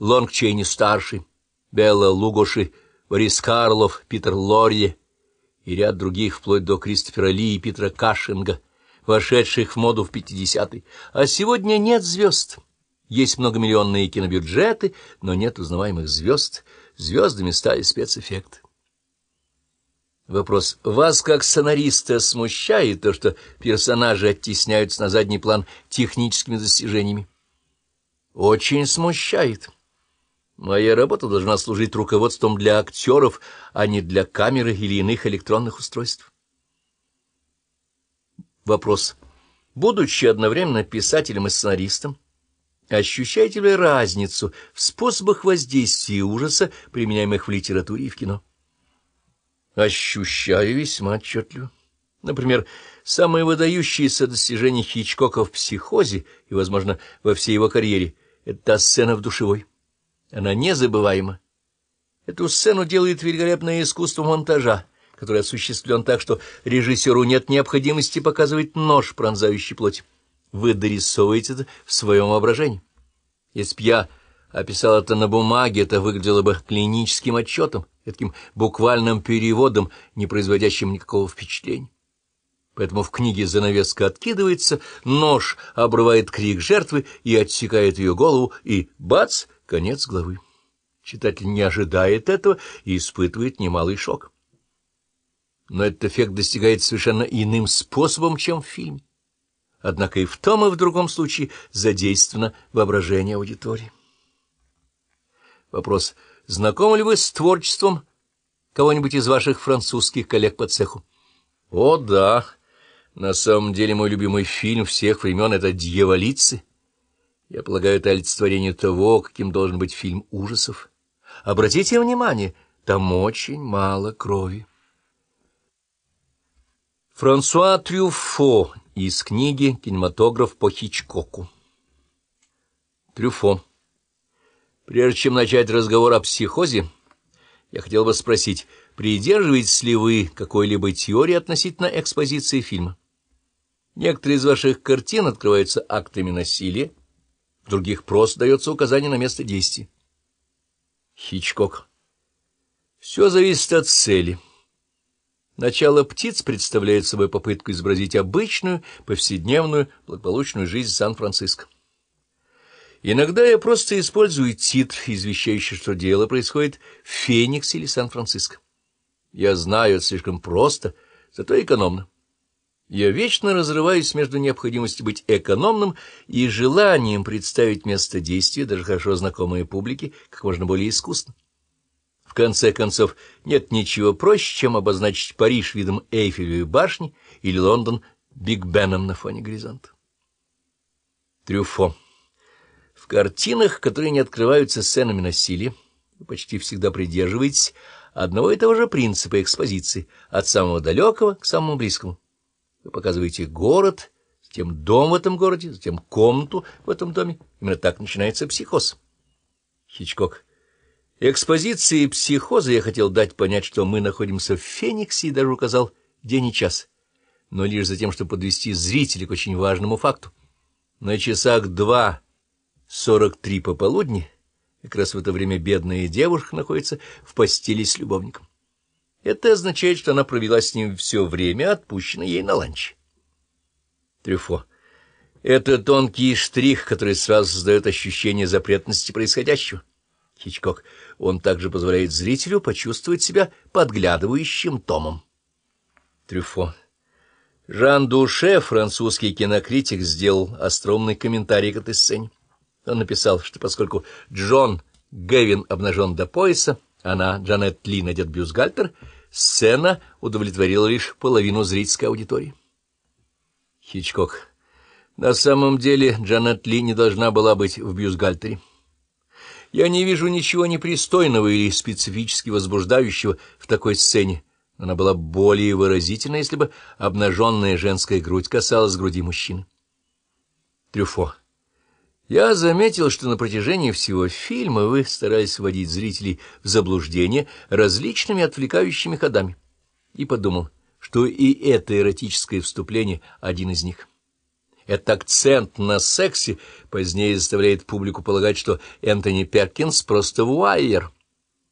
Лонг Чейни-старший, Белла Лугоши, Борис Карлов, Питер Лорье и ряд других, вплоть до Кристофера Ли и Питера Кашинга, вошедших в моду в 50-е. А сегодня нет звезд. Есть многомиллионные кинобюджеты, но нет узнаваемых звезд. Звездами стали спецэффекты. Вопрос. Вас, как сценариста, смущает то, что персонажи оттесняются на задний план техническими достижениями? Очень смущает. Моя работа должна служить руководством для актеров, а не для камеры или иных электронных устройств. Вопрос. Будучи одновременно писателем и сценаристом, ощущаете ли разницу в способах воздействия ужаса, применяемых в литературе и в кино? Ощущаю весьма отчетливо. Например, самые выдающиеся достижения Хичкока в «Психозе» и, возможно, во всей его карьере — это та сцена в душевой. Она незабываема. Эту сцену делает великолепное искусство монтажа, который осуществлен так, что режиссеру нет необходимости показывать нож, пронзающий плоть. Вы дорисовываете это в своем воображении. Если б я описал это на бумаге, это выглядело бы клиническим отчетом, таким буквальным переводом, не производящим никакого впечатления. Поэтому в книге занавеска откидывается, нож обрывает крик жертвы и отсекает ее голову, и бац, конец главы. Читатель не ожидает этого и испытывает немалый шок. Но этот эффект достигается совершенно иным способом, чем в фильме. Однако и в том, и в другом случае задействовано воображение аудитории. Вопрос. Знакомы ли вы с творчеством кого-нибудь из ваших французских коллег по цеху? О, да. На самом деле мой любимый фильм всех времен — это «Дьяволицы». Я полагаю, это олицетворение того, каким должен быть фильм ужасов. Обратите внимание, там очень мало крови. Франсуа Трюфо из книги «Кинематограф по Хичкоку». Трюфо. Прежде чем начать разговор о психозе, я хотел бы спросить, придерживаетесь ли вы какой-либо теории относительно экспозиции фильма? Некоторые из ваших картин открываются актами насилия, в других просто дается указание на место действия. Хичкок. Все зависит от цели. Начало птиц представляет собой попытку изобразить обычную, повседневную, благополучную жизнь Сан-Франциско. Иногда я просто использую титр, извещающий, что дело происходит в Фениксе или Сан-Франциско. Я знаю, это слишком просто, зато экономно. Я вечно разрываюсь между необходимостью быть экономным и желанием представить место действия, даже хорошо знакомой публике, как можно более искусно. В конце концов, нет ничего проще, чем обозначить Париж видом Эйфелевой башни или Лондон Биг Беном на фоне горизонта. Трюфо. В картинах, которые не открываются сценами насилия, вы почти всегда придерживаетесь одного и того же принципа экспозиции, от самого далекого к самому близкому. Вы показываете город, затем дом в этом городе, затем комнату в этом доме. Именно так начинается психоз. Хичкок. Экспозиции психоза я хотел дать понять, что мы находимся в Фениксе, и даже указал день и час, но лишь за тем, чтобы подвести зрителя к очень важному факту. На часах два сорок три пополудни, как раз в это время бедная девушка находится в постели с любовником. Это означает, что она провела с ним все время, отпущенное ей на ланч. Трюфо. Это тонкий штрих, который сразу создает ощущение запретности происходящего. Хичкок. Он также позволяет зрителю почувствовать себя подглядывающим томом. Трюфо. Жан Душе, французский кинокритик, сделал остроумный комментарий к этой сцене. Он написал, что поскольку Джон Гевин обнажен до пояса, она, Джанет Ли, надет бюстгальтер, сцена удовлетворила лишь половину зрительской аудитории. Хичкок. На самом деле Джанет Ли не должна была быть в бюстгальтере. Я не вижу ничего непристойного или специфически возбуждающего в такой сцене. Она была более выразительна, если бы обнаженная женская грудь касалась груди мужчины. Трюфо. Я заметил, что на протяжении всего фильма вы старались вводить зрителей в заблуждение различными отвлекающими ходами. И подумал, что и это эротическое вступление один из них. Этот акцент на сексе позднее заставляет публику полагать, что Энтони Перкинс просто вуайер.